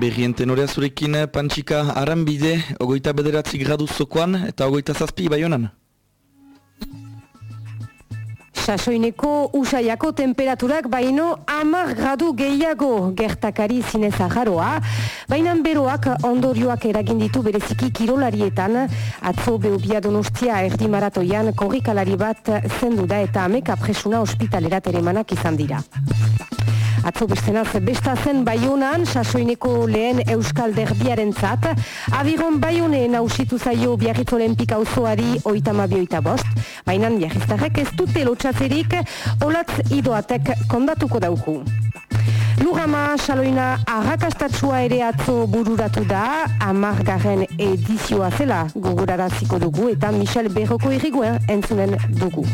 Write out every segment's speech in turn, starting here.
berrien tenorea zurekin pantxika aranbide, ogoita bederatzi gradu zokoan eta ogoita zazpi baionan. Sasoineko usaiako temperaturak baino amar gradu gehiago gertakari zinez aharoa, baina beroak ondorioak eragin ditu bereziki kirolarietan, atzo behobia donostia erdi maratoian korrikalari bat zendu da eta ameka presuna ospitalerat ere izan dira. Atzo bestenaz, besta zen Bayonan, sasoineko lehen Euskal Derbiaren zat, abiron Bayoneen hausitu zaio biarritz olimpika osoari oitama bioita bost, baina biarriztarek ez dute lotxazerik, olatz idoatek kondatuko dauku. Lugama saloina arrakastatsua ere atzo bururatu da, amargarren edizioa zela gogoraraziko dugu eta Michel Berroko irriguen entzunen dugu.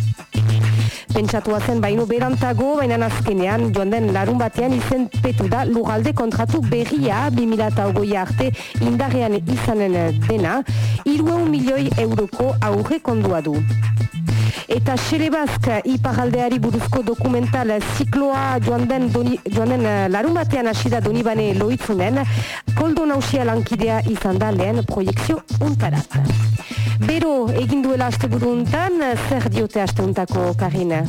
Pentsatua zen baino berantago, baina azkenean joan den larun batean izen petu da lugalde kontratu berria 2008 arte indarrean izanen dena, irueun milioi euroko aurre kondua du. Eta Xelebazk iparaldeari buruzko dokumental zikloa joan den, doni, joan den eh, larun batean asida donibane loitzunen, koldo nausia lankidea izan da lehen proiektzio untarat. Bero, egin duela aste buruntan, zer diote aste Karina?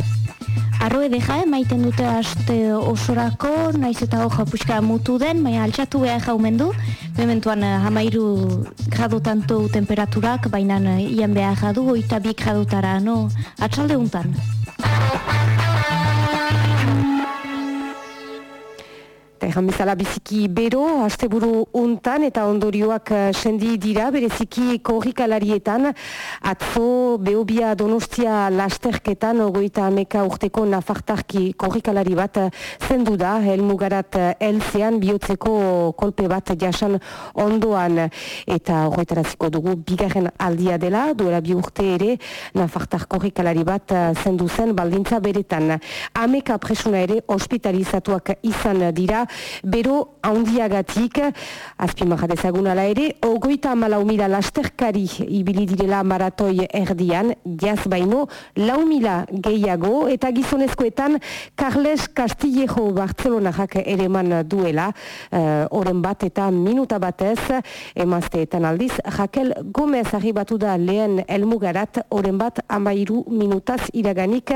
Arro edeja, maiten dute aste osorako, naiz eta hoja puxka mutu den, baina altxatu behar jaumen du. Mementuan eh, hamairu grado tanto temperaturak, baina eh, ian behar jadu, oita bi gradotara, no? Atxalde untan. Egan bezala biziki bero, asteburu untan eta ondorioak uh, sendi dira, bereziki korrikalarietan, atzo behobia donostia lasterketan, ogoita ameka urteko nafartarki korrikalari bat uh, zendu da, helmugarat elzean, bihotzeko kolpe bat jasan ondoan, eta horretaraziko dugu, bigarren aldia dela, duela bi urte ere, nafartar korrikalari bat zendu zen, baldintza beretan. Ameka presuna ere, hospitalizatuak izan dira, bero haundiagatik, azpimahat ezagun ala ere, ogoita amalau mila lasterkari ibili direla maratoi erdian, jaz baino, lau mila gehiago, eta gizonezkoetan Carles Castillejo Bartzelonajak ere man duela, uh, bat eta minuta batez, emazteetan aldiz, Raquel Gomez arribatu da lehen elmugarat, oren bat amairu minutaz iraganik,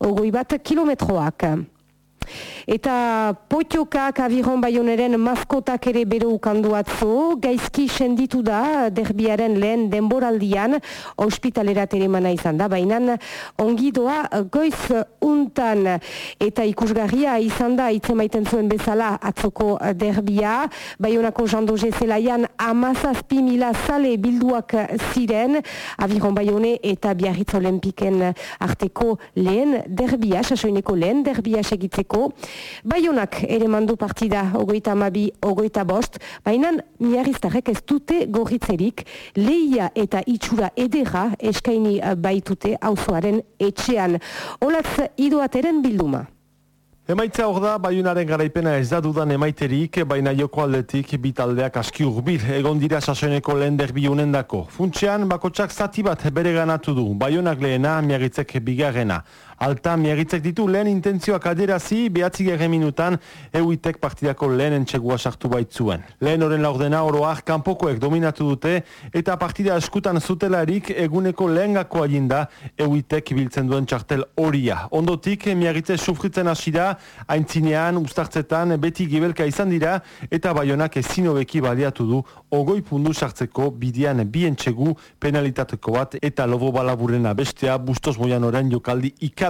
ogoi bat kilometroak. Eta potiokak abiron baioneren maskotak ere bero ukandu atzo, gaizki senditu da derbiaren lehen denboraldian, ospitalerat ere mana izan da, baina ongidoa goiz untan. Eta ikusgarria izan da, itzemaiten zuen bezala atzoko derbia, baionako jandoze zelaian amazazpi mila sale bilduak ziren, abiron baione eta biarritz olimpiken arteko lehen derbia, sasoineko lehen derbia segitzeko, Baionak ere mandu partida ogoita amabi, ogoita bost, baina miarriztarek ez dute gorritzerik leia eta itxura edera eskaini baitute auzoaren etxean. Olatz iduateren bilduma. Emaitza hor da, baiunaren garaipena ez da dudan emaiterik, baina joko aldetik bitaldeak aski urbil, egon dira sasoeneko lehen derbi dako. Funtxean, bakotsak zati bat bere ganatu du, baiunak lehena, miagitzek bigarrena. Alta miagitzek ditu lehen intentzioak aderazi, behatzi minutan, euitek partidako lehen entxegua sartu baitzuen. Lehen oren laurdena oroak kanpokoek dominatu dute, eta partida eskutan zutelarik eguneko lehen gako da, euitek biltzen duen txartel horia. Ondotik, miagitze sufritzen hasi da, haintzinean, ustartzetan, beti gibelka izan dira, eta baionak ezin hobeki baliatu du, ogoi pundu sartzeko bidian bien txegu penalitateko bat, eta lobo balaburena bestea, bustos moian oren jokaldi ikar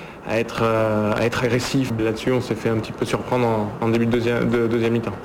à être, à être agressif. Là-dessus, on s'est fait un petit peu surprendre en, en début de deuxième, de, deuxième mi-temps.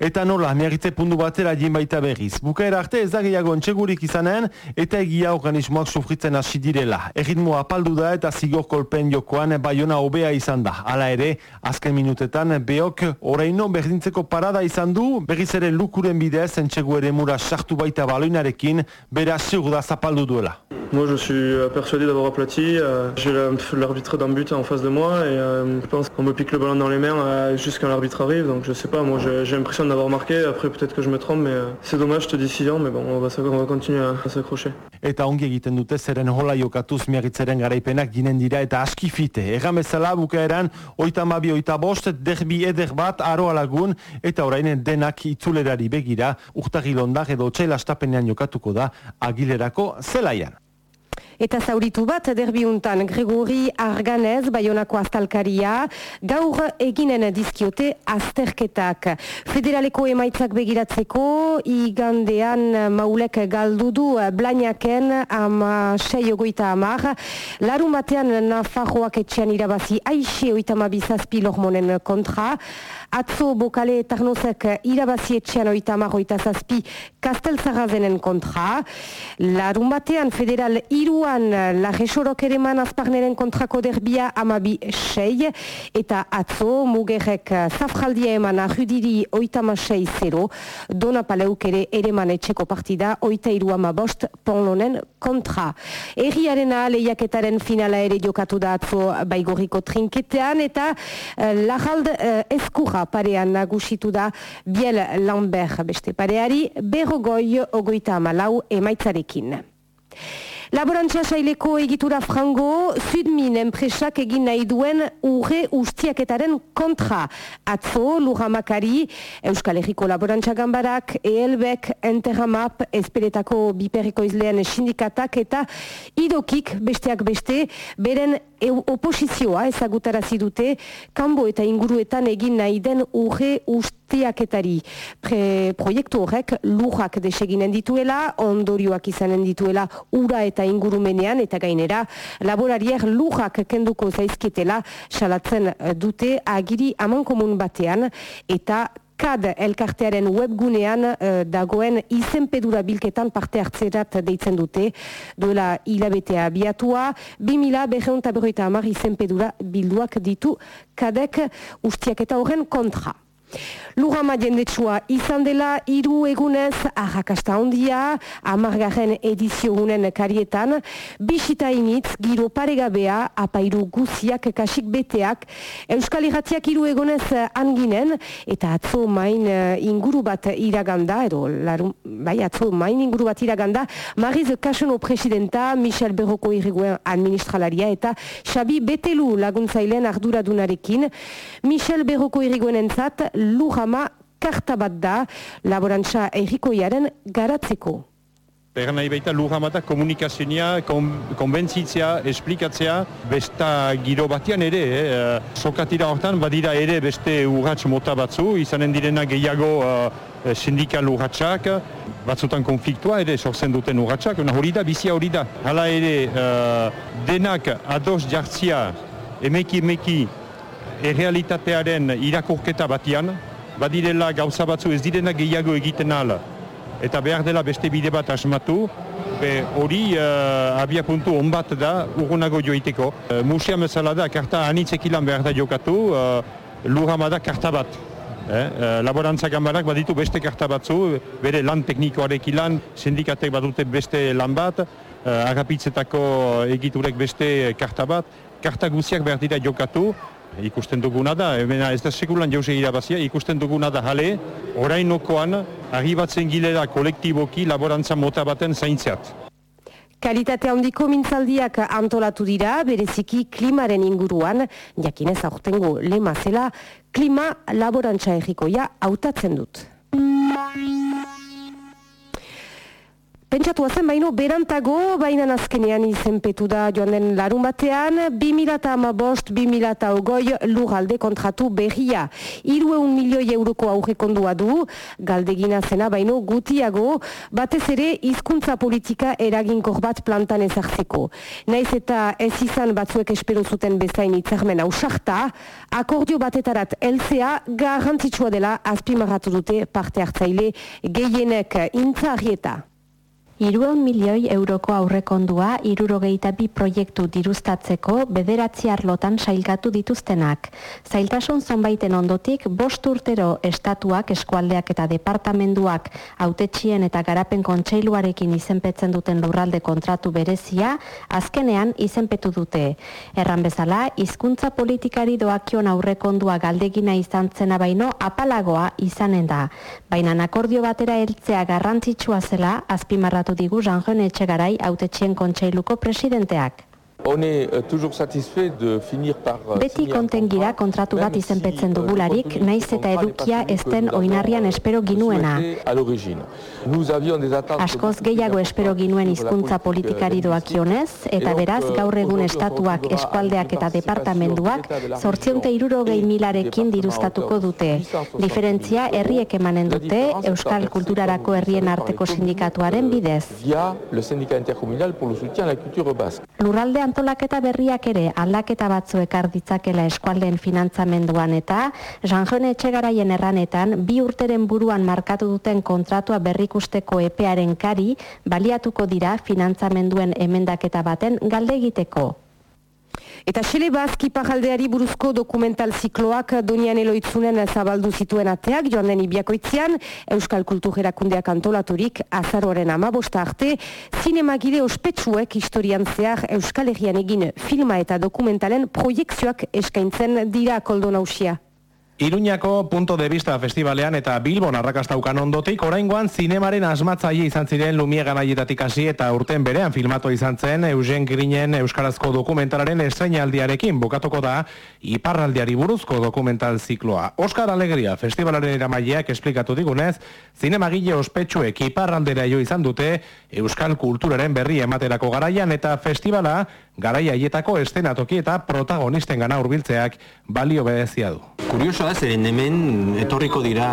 Eta nola, miagitze pundu batera dien baita berriz. Bukaera arte ez da gehiago entxegurik izanen, eta egia organismoak sufritzen hasi direla. Erritmoa apaldu da eta zigor kolpen jokoan baiona hobea izan da. Hala ere, azken minutetan, beok oraino berdintzeko parada izan du, berriz ere lukuren bidez entxegu ere mura sartu baita baloinarekin, bera segur da zapaldu duela. Moi, je suis euh, persuadé d'avoir aplati. Euh, j'ai l'arbitre d'un but en face de moi et euh, je pense qu'on me pique le ballon dans les mains jusqu'à l'arbitre arrive. Donc je sais pas, moi j'ai l'impression d'avoir marqué. Après peut-être que je me trompe, mais c'est dommage cette décision. Mais bon, on va, on va continuer à, s'accrocher. Eta ongi egiten dute zeren hola jokatuz miagitzaren garaipenak ginen dira eta askifite. Egan bezala bukaeran, oita mabi oita bost, derbi eder bat, aroa lagun, eta orainen denak itzulerari begira, urtagilondak edo txailastapenean jokatuko da, agilerako zelaian. Eta zauritu bat derbiuntan Gregori Arganez, Bayonako Aztalkaria, gaur eginen dizkiote azterketak. Federaleko emaitzak begiratzeko, igandean maulek galdudu Blainaken ama sei ogoita amar. Laru matean Nafarroak etxean irabazi aixe oita mabizazpi lormonen kontra. Atzo bokale tarnozek irabazi etxean oita amar oita zazpi kastelzarazenen kontra. Larun batean federal iru Orduan, la resorok ere man azparneren kontrako derbia amabi sei, eta atzo mugerrek zafraldia eman ahudiri oitama sei zero, dona paleuk ere ere etxeko partida oita iru amabost ponlonen kontra. Erriaren lehiaketaren finala ere jokatu da atzo baigoriko trinketean, eta uh, lajald uh, eskurra parean nagusitu da biel Lambert beste pareari, berrogoi ogoita amalau emaitzarekin. Laborantza saileko egitura frango, Sudmin enpresak egin nahi duen urre ustiaketaren kontra. Atzo, Luramakari, Euskal Herriko Laborantza Gambarak, ELBek, Enterramap, Esperetako Biperriko Izlean Sindikatak eta idokik besteak beste, beren e oposizioa ezagutarazi dute kanbo eta inguruetan egin nahi den urre ustiaketari. Pre proiektu horrek lujak deseginen dituela, ondorioak izanen dituela ura eta ingurumenean eta gainera laborariak lujak kenduko zaizkitela salatzen dute agiri amankomun batean eta KAD elkartearen webgunean uh, dagoen izenpedura bilketan parte hartzerat deitzen dute. Duela hilabetea biatua, 2000 beheunta berroita amar izenpedura bilduak ditu KADek ustiak eta horren kontra. Lugama jendetsua izan dela hiru egunez arrakasta handia amargarren edizio gunen karietan bisita initz giro paregabea apairu guziak kasik beteak Euskal Iratiak hiru egunez anginen eta atzo main eh, inguru bat iraganda edo larum, bai atzo main inguru bat iraganda Mariz Kasono presidenta Michel Berroko irriguen administralaria eta Xabi Betelu laguntzailen arduradunarekin. Michel Berroko irriguen entzat lujama karta bat da laborantza errikoiaren garatzeko. Egan nahi baita lujama da komunikazioa, konbentzitzea, esplikatzea, besta giro batian ere, eh? sokatira hortan badira ere beste urratx mota batzu, izanen direna gehiago uh, sindikal urratxak, batzutan konfliktua ere sortzen duten urratxak, hori da, bizia hori da. Hala ere, uh, denak ados jartzia, emeki emeki, errealitatearen irakurketa batian, badirela gauza batzu ez direna gehiago egiten ala, eta behar dela beste bide bat asmatu, be hori uh, abia puntu onbat da urgunago joiteko. Uh, Musia mesala da, karta anitzekilan behar da jokatu, uh, lurama da karta bat. Eh? Laborantza gambarak baditu beste karta batzu, bere lan teknikoarek ilan, sindikatek badute beste lan bat, uh, agapitzetako egiturek beste karta bat, karta guziak behar dira jokatu, ikusten duguna da, hemen ez da sekulan jauze irabazia, ikusten duguna da jale, orainokoan, arribatzen gilera kolektiboki laborantza mota baten zaintzeat. Kalitate handiko mintzaldiak antolatu dira, bereziki klimaren inguruan, jakinez aurtengo lema zela, klima laborantza errikoia hautatzen dut. Pentsatu zen baino berantago, baina azkenean izenpetu da joan den larun batean, 2008-2008 lugalde kontratu berria. Irueun milioi euroko aurrekondua du, galdegina zena baino gutiago, batez ere hizkuntza politika eraginkor bat plantan ezartzeko. Naiz eta ez izan batzuek espero zuten bezain itzarmen ausarta, akordio batetarat elzea garrantzitsua dela azpimarratu dute parte hartzaile gehienek intzarrieta. Irueun milioi euroko aurrekondua irurogeita bi proiektu diruztatzeko bederatzi arlotan sailkatu dituztenak. Zailtasun zonbaiten ondotik, bost urtero estatuak, eskualdeak eta departamenduak autetxien eta garapen kontseiluarekin izenpetzen duten lurralde kontratu berezia, azkenean izenpetu dute. Erran bezala, hizkuntza politikari doakion aurrekondua galdegina izan zena baino apalagoa izanen da. Baina akordio batera heltzea garrantzitsua zela, azpimarratu kontatu digu Jean-Jean Etxegarai autetxien kontseiluko presidenteak. Euh, euh, Beti konten gira kontratu bat izenpetzen dugularik, naiz eta edukia ezten oinarrian espero ginuena. Askoz gehiago espero ginuen hizkuntza politikari doakionez, eta beraz gaur egun estatuak, eskualdeak eta departamenduak zortzionte irurogei milarekin diruztatuko dute. Diferentzia herriek emanen dute Euskal Kulturarako herrien arteko sindikatuaren bidez. Lurralde antolaketa berriak ere aldaketa batzuek arditzakela eskualdeen finantzamenduan eta Jean-Jean Etxegaraien erranetan bi urteren buruan markatu duten kontratua berrikusteko epearen kari baliatuko dira finantzamenduen emendaketa baten galde egiteko. Eta xele bazki pajaldeari buruzko dokumental zikloak donian eloitzunen zabaldu zituen ateak, joan den ibiakoitzean, Euskal Kultugerakundeak antolaturik azaroaren amabosta arte, zinemagide ospetsuek historian zehar Euskal Herrian egin filma eta dokumentalen proiektzioak eskaintzen dira koldo nausia. Iruñako punto de vista festivalean eta Bilbon arrakastaukan ondotik, oraingoan zinemaren asmatzaile izan ziren lumiegan aietatik hasi eta urten berean filmatu izan zen Eugen Grinen Euskarazko dokumentalaren estreinaldiarekin bukatuko da iparraldiari buruzko dokumental zikloa. Oskar Alegria festivalaren eramaileak esplikatu digunez, zinemagile ospetsuek iparraldera jo izan dute Euskal kulturaren berri ematerako garaian eta festivala garaia hietako estenatoki eta protagonisten gana urbiltzeak balio behezia du. Kurioso da, zeren hemen etorriko dira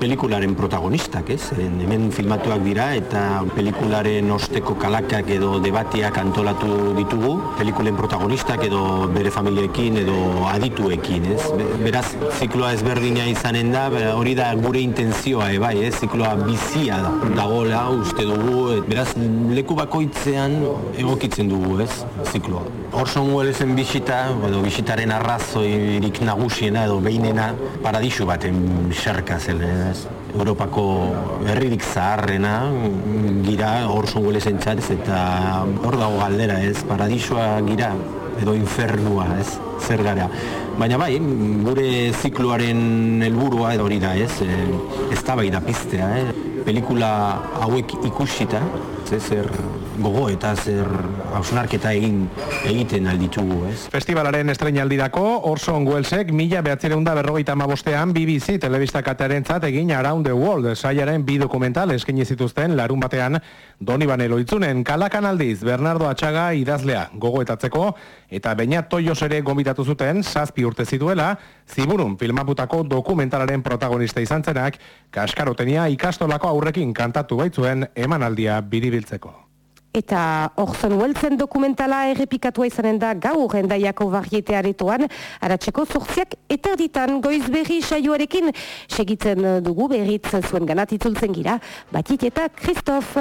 pelikularen protagonistak, ez? Zeren hemen filmatuak dira eta pelikularen osteko kalakak edo debatiak antolatu ditugu, pelikulen protagonistak edo bere familiekin edo adituekin, ez? Beraz, zikloa ezberdina izanen da, hori da gure intenzioa, e, bai, ez? Zikloa bizia da, dagoela, uste dugu, beraz, leku bakoitzean egokitzen dugu, ez? Zikloa. Orson Wellesen bisita, edo bisitaren arrazoirik nagusiena edo behinena paradisu baten xerka zele, ez? Europako herririk zaharrena gira hor zonguele zentzatez eta hor dago galdera, ez? Paradisua gira edo infernua, ez? Zer gara. Baina bai, gure zikloaren helburua hori da, ez? E, ez da bai da piztea, eh? Pelikula hauek ikusita, zer gogo eta zer hausnarketa egin egiten alditugu, ez? Festivalaren estreinaldirako Orson Wellesek mila behatzireunda berrogeita amabostean BBC telebistakataren egin Around the World saiaren bi dokumental eskaini zituzten larun batean Doni Banelo itzunen kalakan aldiz Bernardo Atxaga idazlea gogoetatzeko eta baina toios ere gomitatu zuten zazpi urte zituela ziburun filmaputako dokumentalaren protagonista izan zenak kaskarotenia ikastolako aurrekin kantatu baitzuen emanaldia biribiltzeko. Eta Orson Wellesen dokumentala errepikatua izanen da gaur endaiako barriete aretoan, aratzeko zortziak eta ditan goiz berri saioarekin segitzen dugu berritz zuen ganatitzultzen gira, batit eta Kristof.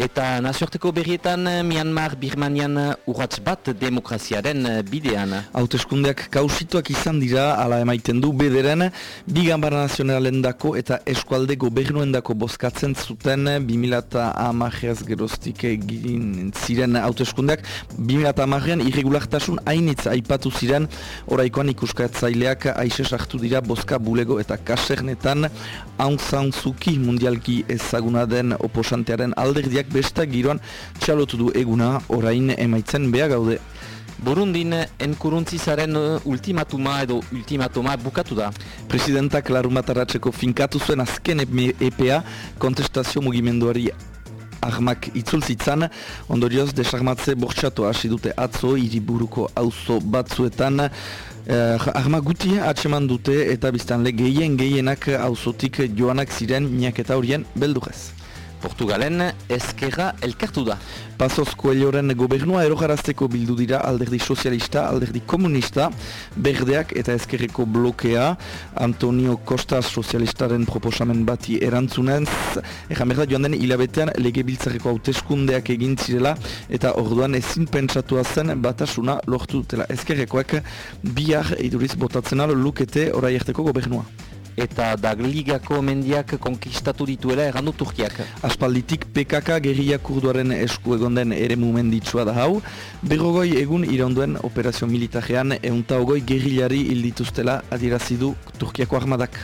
Eta nazioarteko berrietan eh, Myanmar Birmanian eh, urratz bat demokraziaren eh, bidean. Hauteskundeak kausituak izan dira, ala emaiten du bederen, bi gambara nazionalen dako eta eskualde gobernuen dako boskatzen zuten 2008 geroztik egin ziren hauteskundeak. 2008an irregulartasun hainitz aipatu ziren, oraikoan ikuskatzaileak aixe sartu dira boska bulego eta kasernetan Aung San Suu Kyi mundialki ezaguna den oposantearen alderdiak besta giroan txalotu du eguna orain emaitzen beha gaude. Burundin enkuruntzizaren ultimatuma edo ultimatuma bukatu da. Presidentak larumatarratzeko finkatu zuen azken EPA kontestazio mugimenduari armak itzultzitzan, ondorioz desarmatze bortxatu hasi dute atzo hiriburuko auzo batzuetan eh, arma guti atseman dute eta biztanle gehien gehienak auzotik joanak ziren miaketa horien beldurez. Portugalen ezkerra elkartu da. Pasoz Koelioren gobernua erojarazteko bildu dira alderdi sozialista, alderdi komunista, berdeak eta ezkerreko blokea, Antonio Costa sozialistaren proposamen bati erantzunez, ejan berda joan den hilabetean lege biltzareko hauteskundeak egin zirela eta orduan ezin pentsatua zen batasuna lortu dutela. Ezkerrekoek bihar iduriz botatzen alo lukete orai gobernua eta Dagligako mendiak konkistatu dituela errandu Turkiak. Aspalditik PKK gerria kurduaren esku egon den ere mumenditsua da hau, berrogoi egun ironduen operazio militarean eunta ogoi gerrilari hildituztela adirazidu Turkiako armadak.